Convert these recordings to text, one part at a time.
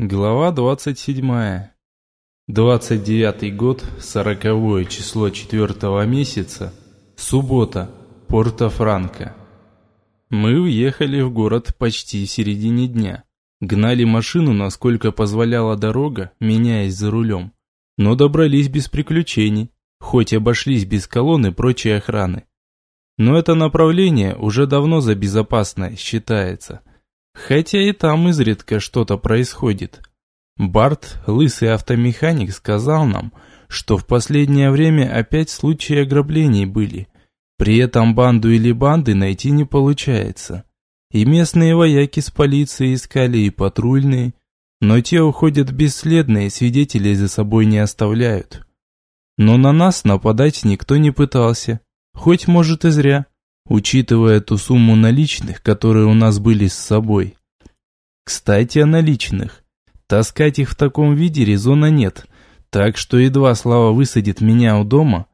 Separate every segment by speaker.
Speaker 1: Глава 27. 29 год, 40 число 4 месяца, суббота, Порто-Франко. Мы въехали в город почти в середине дня. Гнали машину, насколько позволяла дорога, меняясь за рулем. Но добрались без приключений, хоть обошлись без колонны прочей охраны. Но это направление уже давно за безопасное считается – Хотя и там изредка что-то происходит. Барт, лысый автомеханик, сказал нам, что в последнее время опять случаи ограблений были. При этом банду или банды найти не получается. И местные вояки с полицией искали и патрульные, но те уходят бесследно и свидетелей за собой не оставляют. Но на нас нападать никто не пытался, хоть может и зря учитывая ту сумму наличных, которые у нас были с собой. Кстати, о наличных. Таскать их в таком виде резона нет, так что едва Слава высадит меня у дома,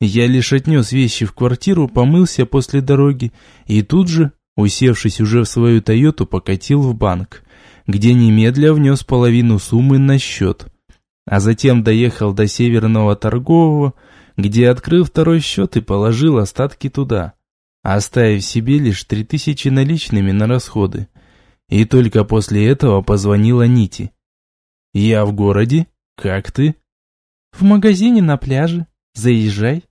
Speaker 1: я лишь отнес вещи в квартиру, помылся после дороги и тут же, усевшись уже в свою Тойоту, покатил в банк, где немедля внес половину суммы на счет, а затем доехал до Северного торгового, где открыл второй счет и положил остатки туда оставив себе лишь три тысячи наличными на расходы. И только после этого позвонила Нити. «Я в городе? Как ты?»
Speaker 2: «В магазине на пляже. Заезжай».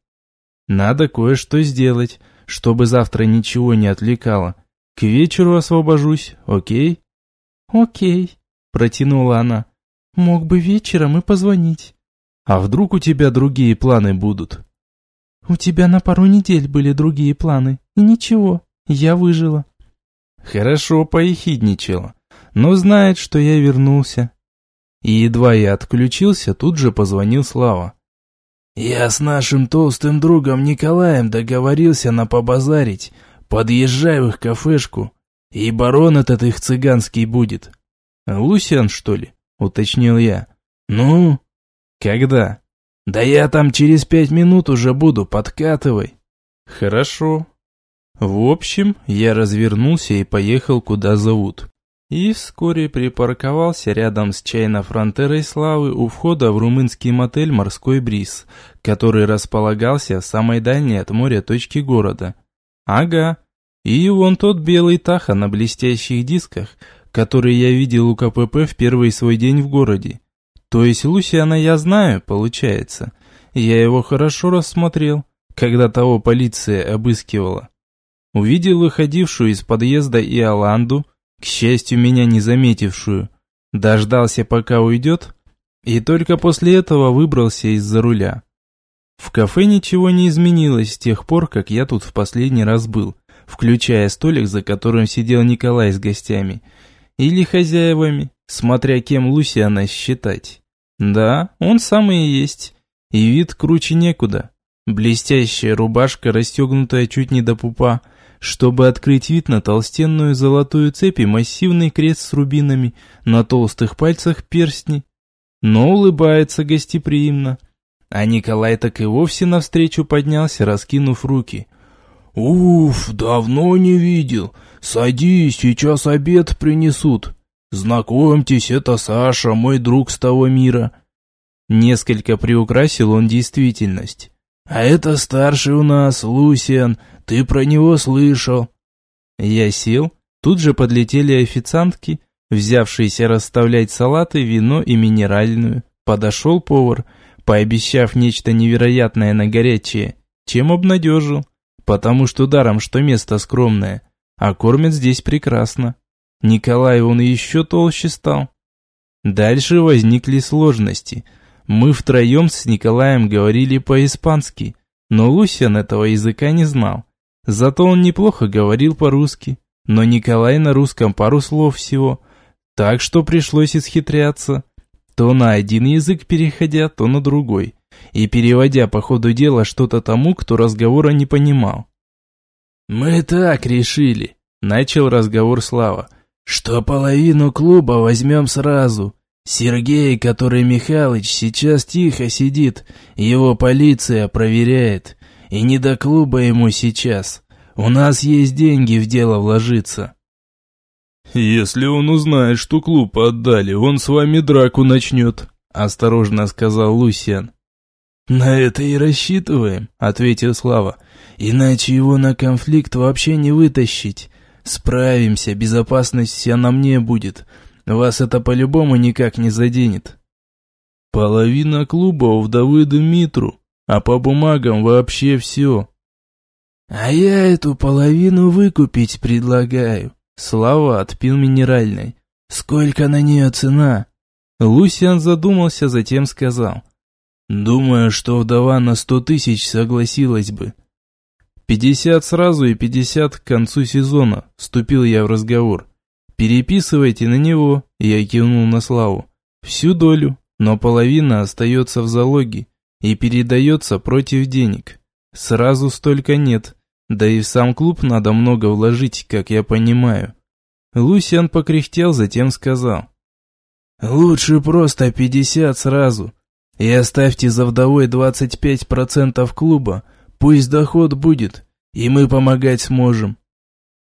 Speaker 1: «Надо кое-что сделать, чтобы завтра ничего не отвлекало. К вечеру освобожусь, окей?»
Speaker 2: «Окей», — протянула она. «Мог бы вечером и позвонить».
Speaker 1: «А вдруг у тебя другие планы будут?»
Speaker 2: «У тебя на пару недель были другие планы, и ничего, я выжила».
Speaker 1: Хорошо поехидничала, но знает, что я вернулся. И едва я отключился, тут же позвонил Слава. «Я с нашим толстым другом Николаем договорился на побазарить. Подъезжай в их кафешку, и барон этот их цыганский будет». «Лусиан, что ли?» — уточнил я. «Ну?» «Когда?» «Да я там через пять минут уже буду, подкатывай». «Хорошо». В общем, я развернулся и поехал куда зовут. И вскоре припарковался рядом с чайно-фронтерой Славы у входа в румынский мотель «Морской бриз», который располагался в самой дальней от моря точке города. Ага, и вон тот белый Таха на блестящих дисках, который я видел у КПП в первый свой день в городе. То есть Лусиана я знаю, получается. Я его хорошо рассмотрел, когда того полиция обыскивала. Увидел выходившую из подъезда и Аланду, к счастью, меня не заметившую. Дождался, пока уйдет, и только после этого выбрался из-за руля. В кафе ничего не изменилось с тех пор, как я тут в последний раз был, включая столик, за которым сидел Николай с гостями, или хозяевами, смотря кем Лусиана считать. Да, он самый и есть. И вид круче некуда. Блестящая рубашка, расстегнутая чуть не до пупа, чтобы открыть вид на толстенную золотую цепь и массивный крест с рубинами, на толстых пальцах перстни. Но улыбается гостеприимно. А Николай так и вовсе навстречу поднялся, раскинув руки. «Уф, давно не видел. Садись, сейчас обед принесут». «Знакомьтесь, это Саша, мой друг с того мира». Несколько приукрасил он действительность. «А это старший у нас, Лусиан, ты про него слышал». Я сел, тут же подлетели официантки, взявшиеся расставлять салаты, вино и минеральную. Подошел повар, пообещав нечто невероятное на горячее, чем обнадежил, потому что даром, что место скромное, а кормят здесь прекрасно. Николай он еще толще стал. Дальше возникли сложности. Мы втроем с Николаем говорили по-испански, но Лусиан этого языка не знал. Зато он неплохо говорил по-русски, но Николай на русском пару слов всего, так что пришлось исхитряться. То на один язык переходя, то на другой, и переводя по ходу дела что-то тому, кто разговора не понимал. «Мы так решили», — начал разговор Слава что половину клуба возьмем сразу. Сергей, который Михалыч, сейчас тихо сидит, его полиция проверяет, и не до клуба ему сейчас. У нас есть деньги в дело вложиться. «Если он узнает, что клуб отдали, он с вами драку начнет», — осторожно сказал Лусиан.
Speaker 2: «На это и рассчитываем», — ответил Слава. «Иначе его на конфликт вообще не вытащить. Справимся, безопасность вся на мне будет. Вас это по-любому никак не заденет».
Speaker 1: «Половина клуба у вдовы Дмитру, а по бумагам вообще все».
Speaker 2: «А я эту половину выкупить предлагаю», Слава отпил минеральной. «Сколько на нее цена?»
Speaker 1: Лусиан задумался, затем сказал. «Думаю, что вдова на сто тысяч согласилась бы». «Пятьдесят сразу и пятьдесят к концу сезона», — вступил я в разговор. «Переписывайте на него», — я кивнул на Славу. «Всю долю, но половина остается в залоге и передается против денег. Сразу столько нет, да и в сам клуб надо много вложить, как я понимаю. Лусиан покряхтел, затем сказал.
Speaker 2: «Лучше просто пятьдесят сразу. И оставьте за вдовой двадцать пять процентов клуба. Пусть доход будет, и мы помогать сможем».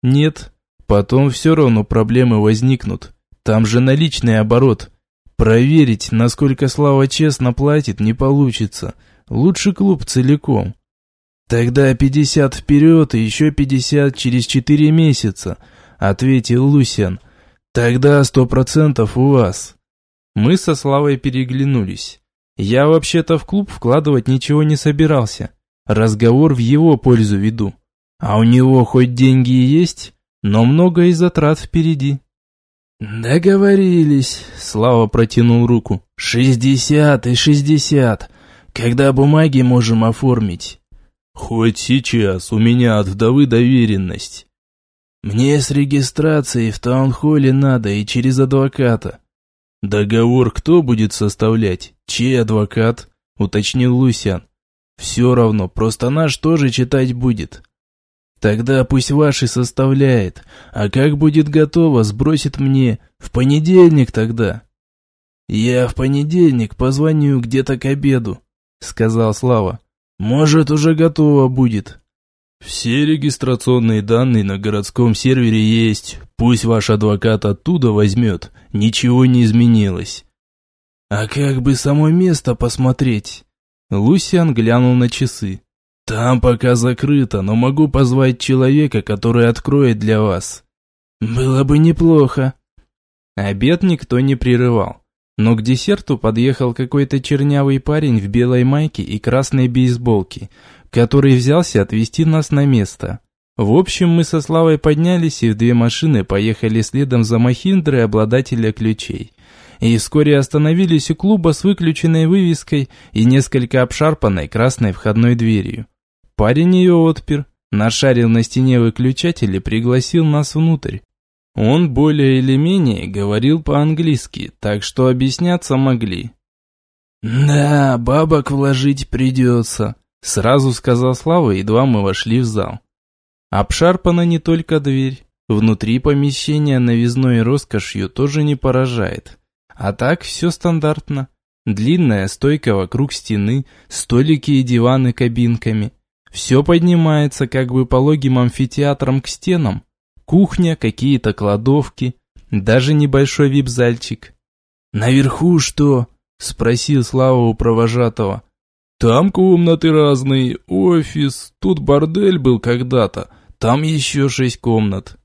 Speaker 1: «Нет, потом все равно проблемы возникнут. Там же наличный оборот. Проверить, насколько Слава честно платит, не получится. Лучше клуб целиком.
Speaker 2: «Тогда пятьдесят вперед и еще пятьдесят через четыре месяца», — ответил Лусиан. «Тогда сто процентов у вас».
Speaker 1: Мы со Славой переглянулись. Я вообще-то в клуб вкладывать ничего не собирался. Разговор в его пользу веду. А у него хоть деньги и есть, но много и затрат впереди.
Speaker 2: «Договорились», — Слава протянул руку. «Шестьдесят и шестьдесят. Когда бумаги можем оформить?»
Speaker 1: «Хоть сейчас, у меня от вдовы доверенность».
Speaker 2: «Мне с регистрацией в таунхолле надо и через адвоката».
Speaker 1: «Договор кто будет составлять? Чей адвокат?» — уточнил Лусян. «Все равно, просто наш тоже читать будет». «Тогда пусть ваши составляет, а как будет готово, сбросит мне. В понедельник тогда».
Speaker 2: «Я в понедельник позвоню где-то к обеду», — сказал Слава. Может, уже готово будет.
Speaker 1: Все регистрационные данные на городском сервере есть. Пусть ваш адвокат оттуда возьмет. Ничего не изменилось.
Speaker 2: А как бы само место посмотреть?
Speaker 1: Лусиан глянул на часы. Там пока закрыто, но могу позвать человека, который откроет для вас.
Speaker 2: Было бы неплохо.
Speaker 1: Обед никто не прерывал. Но к десерту подъехал какой-то чернявый парень в белой майке и красной бейсболке, который взялся отвезти нас на место. В общем, мы со Славой поднялись и в две машины поехали следом за Махиндрой обладателя ключей. И вскоре остановились у клуба с выключенной вывеской и несколько обшарпанной красной входной дверью. Парень ее отпер, нашарил на стене выключатель и пригласил нас внутрь. Он более или менее говорил по-английски, так что объясняться могли.
Speaker 2: «Да, бабок вложить придется», — сразу сказал Слава, едва мы вошли в зал.
Speaker 1: Обшарпана не только дверь. Внутри помещения новизной роскошью тоже не поражает. А так все стандартно. Длинная стойка вокруг стены, столики и диваны кабинками. Все поднимается как бы пологим амфитеатром к стенам, Кухня, какие-то кладовки, даже небольшой вип-зальчик.
Speaker 2: «Наверху что?» – спросил Слава у провожатого.
Speaker 1: «Там комнаты разные, офис, тут бордель был когда-то, там еще шесть комнат».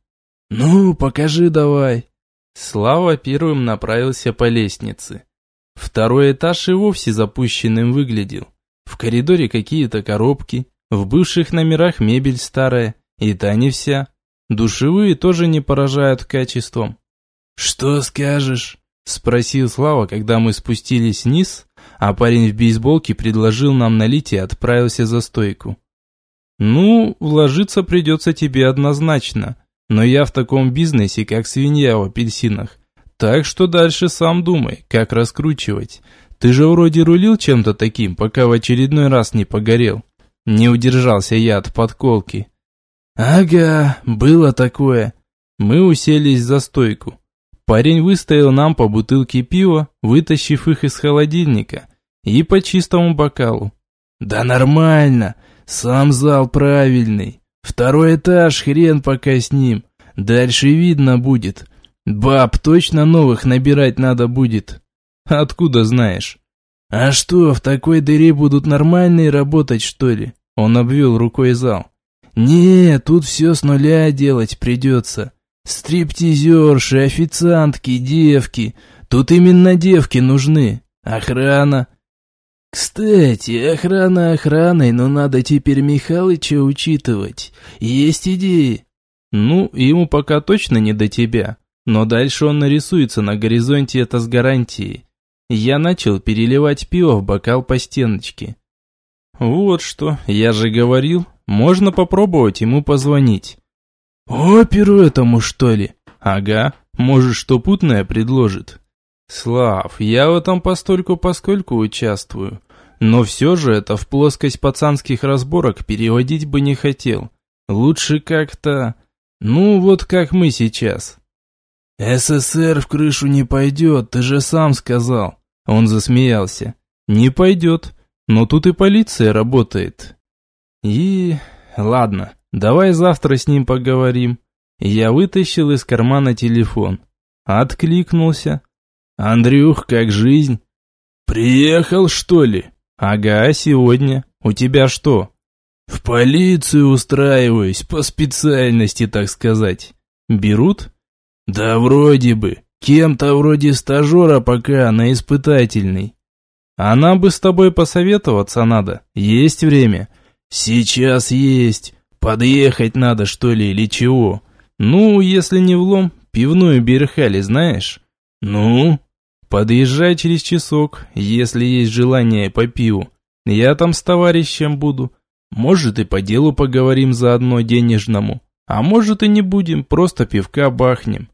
Speaker 2: «Ну, покажи давай».
Speaker 1: Слава первым направился по лестнице. Второй этаж и вовсе запущенным выглядел. В коридоре какие-то коробки, в бывших номерах мебель старая, и та не вся. Душевые тоже не поражают качеством.
Speaker 2: «Что скажешь?»
Speaker 1: – спросил Слава, когда мы спустились вниз, а парень в бейсболке предложил нам налить и отправился за стойку. «Ну, вложиться придется тебе однозначно, но я в таком бизнесе, как свинья в апельсинах. Так что дальше сам думай, как раскручивать. Ты же вроде рулил чем-то таким, пока в очередной раз не погорел». Не удержался я от подколки.
Speaker 2: «Ага, было такое».
Speaker 1: Мы уселись за стойку. Парень выставил нам по бутылке пива, вытащив их из холодильника, и по чистому бокалу.
Speaker 2: «Да нормально, сам зал правильный. Второй этаж, хрен пока с ним. Дальше видно будет.
Speaker 1: Баб точно новых набирать надо будет. Откуда знаешь? А что, в такой дыре будут нормальные работать, что ли? Он обвел рукой зал. Не, тут все с нуля делать придется. Стриптизерши, официантки, девки. Тут именно девки нужны. Охрана. Кстати, охрана охраной, но надо теперь Михалыча учитывать. Есть идеи? Ну, ему пока точно не до тебя. Но дальше он нарисуется на горизонте это с гарантией. Я начал переливать пиво в бокал по стеночке. Вот что, я же говорил, можно попробовать ему позвонить. Оперу этому, что ли? Ага, может, что путное предложит. Слав, я в этом постольку-поскольку участвую. Но все же это в плоскость пацанских разборок переводить бы не хотел. Лучше как-то... Ну, вот как мы сейчас. СССР в крышу не пойдет, ты же сам сказал. Он засмеялся. Не пойдет, но тут и полиция работает. И... ладно, давай завтра с ним поговорим. Я вытащил из кармана телефон. Откликнулся. «Андрюх, как жизнь?» «Приехал, что ли?» «Ага, сегодня. У тебя что?» «В полицию устраиваюсь, по специальности, так сказать. Берут?» «Да вроде бы. Кем-то вроде стажера пока на испытательный». «А нам бы с тобой посоветоваться надо. Есть время?» «Сейчас есть. Подъехать надо, что ли, или чего?» «Ну, если не влом, пивную Берхали знаешь?» «Ну?» Подъезжай через часок, если есть желание по пиву. Я там с товарищем буду. Может и по делу поговорим заодно денежному. А может и не будем, просто пивка бахнем.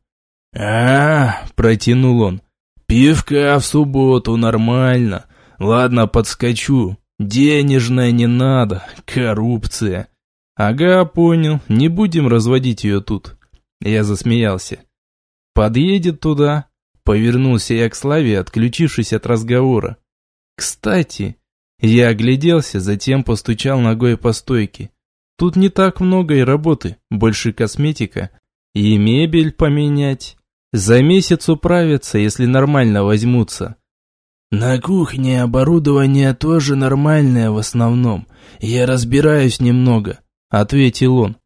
Speaker 1: А, протянул он. Пивка в субботу нормально. Ладно, подскочу. Денежная не надо, коррупция. Ага, понял, не будем разводить ее тут. Я засмеялся. Подъедет туда, Повернулся я к Славе, отключившись от разговора. «Кстати...» Я огляделся, затем постучал ногой по стойке. Тут не так много и работы, больше косметика. И мебель поменять. За месяц управятся, если нормально возьмутся. На кухне оборудование тоже нормальное в основном. Я разбираюсь немного, ответил он.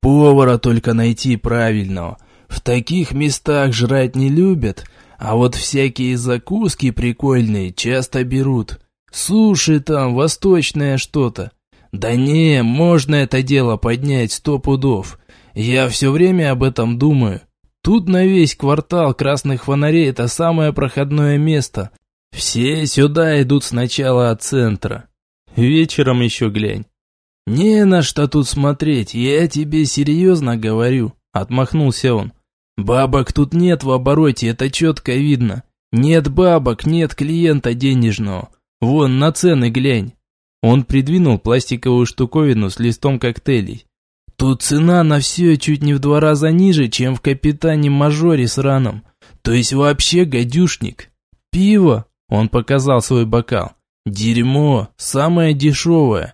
Speaker 1: Повара только найти правильного. В таких местах жрать не любят, а вот всякие закуски прикольные часто берут. Суши там, восточное что-то. Да не, можно это дело поднять сто пудов. Я все время об этом думаю. Тут на весь квартал красных фонарей это самое проходное место. Все сюда идут сначала от центра. Вечером еще глянь. Не на что тут смотреть, я тебе серьезно говорю, отмахнулся он. Бабок тут нет в обороте, это четко видно. Нет бабок, нет клиента денежного. Вон, на цены глянь. Он придвинул пластиковую штуковину с листом коктейлей. Тут цена на все чуть не в два раза ниже, чем в капитане-мажоре с раном. То есть вообще гадюшник. Пиво, он показал свой бокал. Дерьмо, самое дешевое.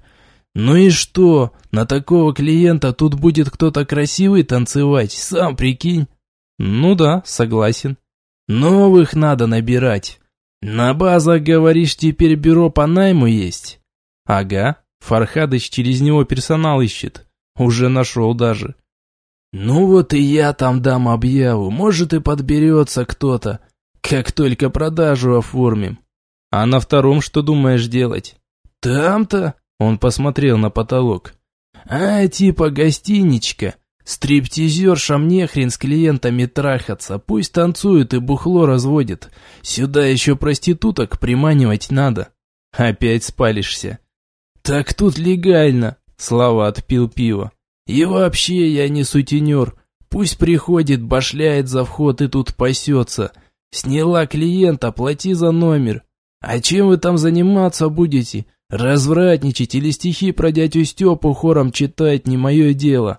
Speaker 1: Ну и что, на такого клиента тут будет кто-то красивый танцевать, сам прикинь. Ну да, согласен. Новых надо набирать. На базах, говоришь, теперь бюро по найму есть? Ага, Фархадыч через него персонал ищет. Уже нашел даже. Ну вот и я там дам объяву, может и подберется кто-то, как только продажу оформим. А на втором что думаешь делать? Там-то, он посмотрел на потолок. А, типа гостиничка. Стриптизершам не хрен с клиентами трахаться, пусть танцуют и бухло разводят. Сюда еще проституток приманивать надо. Опять спалишься. Так тут легально, Слава отпил пиво. И вообще я не сутенер. Пусть приходит, башляет за вход и тут пасется. Сняла клиента, плати за номер. А чем вы там заниматься будете? Развратничать или стихи про дядю Степу хором читать не мое дело.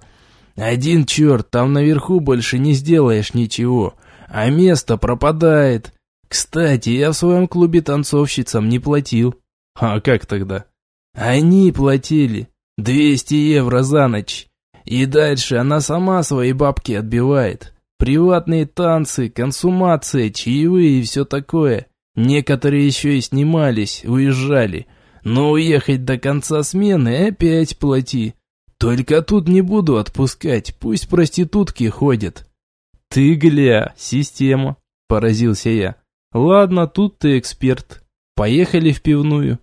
Speaker 1: Один черт, там наверху больше не сделаешь ничего, а место пропадает. Кстати, я в своем клубе танцовщицам не платил. А как тогда? Они платили. 200 евро за ночь. И дальше она сама свои бабки отбивает. Приватные танцы, консумация, чаевые и все такое. Некоторые еще и снимались, уезжали. Но уехать до конца смены опять плати. Только тут не буду отпускать, пусть проститутки ходят. Ты, гля, система, поразился я. Ладно, тут ты эксперт. Поехали в пивную.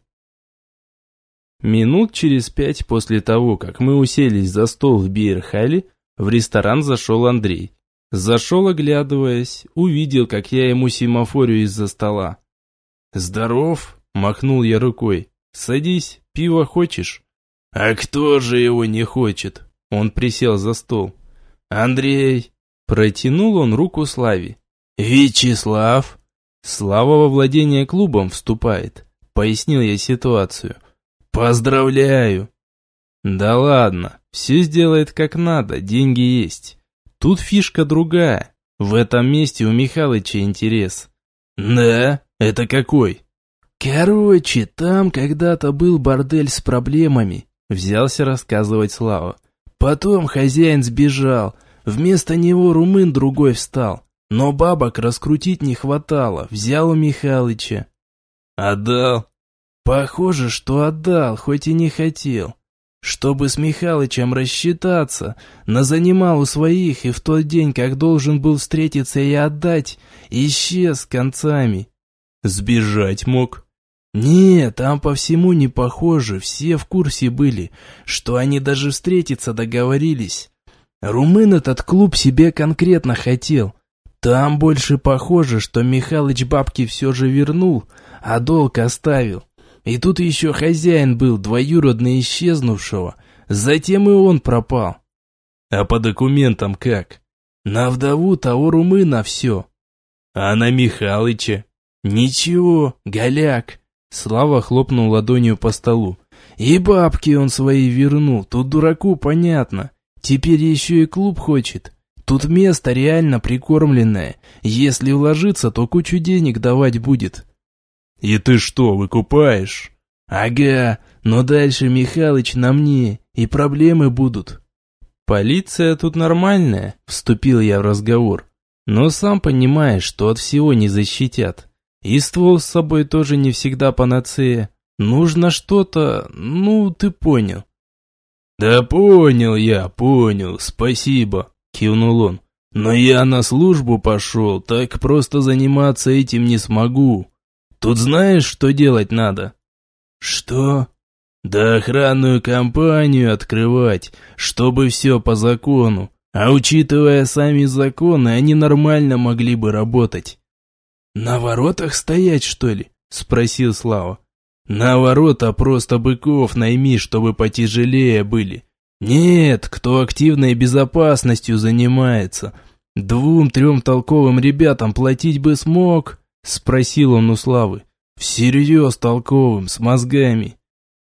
Speaker 1: Минут через пять после того, как мы уселись за стол в Бейерхале, в ресторан зашел Андрей. Зашел, оглядываясь, увидел, как я ему семафорю из-за стола. «Здоров!» – махнул я рукой. «Садись, пиво хочешь?» «А кто же его не хочет?» Он присел за стол. «Андрей!» Протянул он руку Славе. «Вячеслав!» «Слава во владение клубом вступает», — пояснил я ситуацию. «Поздравляю!» «Да ладно, все сделает как надо, деньги есть. Тут фишка другая. В этом месте у Михалыча интерес». «Да? Это какой?» «Короче, там когда-то был бордель с проблемами», — взялся рассказывать Слава. «Потом хозяин сбежал, вместо него румын другой встал. Но бабок раскрутить не хватало, взял у Михалыча. Отдал? Похоже, что отдал, хоть и не хотел. Чтобы с Михалычем рассчитаться, назанимал у своих и в тот день, как должен был встретиться и отдать, исчез концами. Сбежать мог? Нет, там по всему не похоже, все в курсе были, что они даже встретиться договорились. Румын этот клуб себе конкретно хотел, там больше похоже, что Михалыч бабки все же вернул, а долг оставил. И тут еще хозяин был, двоюродный исчезнувшего. Затем и он пропал. А по документам как? На вдову того румына все. А на Михалыча? Ничего, голяк. Слава хлопнул ладонью по столу. И бабки он свои вернул, тут дураку понятно. Теперь еще и клуб хочет. Тут место реально прикормленное. Если вложиться, то кучу денег давать будет. И ты что, выкупаешь? Ага, но дальше Михалыч на мне, и проблемы будут. Полиция тут нормальная, вступил я в разговор. Но сам понимаешь, что от всего не защитят. И ствол с собой тоже не всегда панацея. Нужно что-то, ну, ты понял. Да понял я, понял, спасибо кивнул он. Но я на службу пошел, так просто заниматься этим не смогу. Тут знаешь, что делать надо? Что? Да охранную компанию открывать, чтобы все по закону. А учитывая сами законы, они нормально могли бы работать. На воротах стоять, что ли? Спросил Слава. На ворота просто быков найми, чтобы потяжелее были. Нет, кто активной безопасностью занимается. Двум-трем толковым ребятам платить бы смог, спросил он у Славы. Всерьез толковым, с мозгами.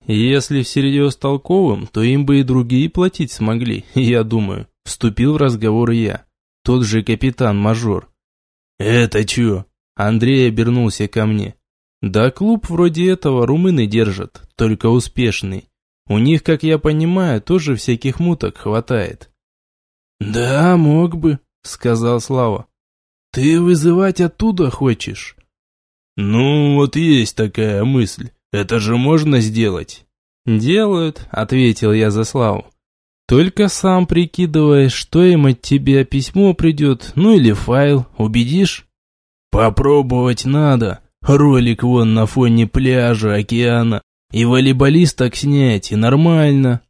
Speaker 1: Если всерьез толковым, то им бы и другие платить смогли, я думаю. Вступил в разговор я. Тот же капитан-мажор. «Это чё?» Андрей обернулся ко мне. «Да клуб вроде этого румыны держат, только успешный. У них, как я понимаю, тоже всяких муток хватает. Да, мог бы, сказал Слава. Ты вызывать оттуда хочешь? Ну, вот есть такая мысль. Это же можно сделать. Делают, ответил я за Славу. Только сам прикидываешь, что им от тебя письмо придет, ну или файл, убедишь? Попробовать надо. Ролик вон на фоне пляжа, океана. И волейболисток снять, и нормально.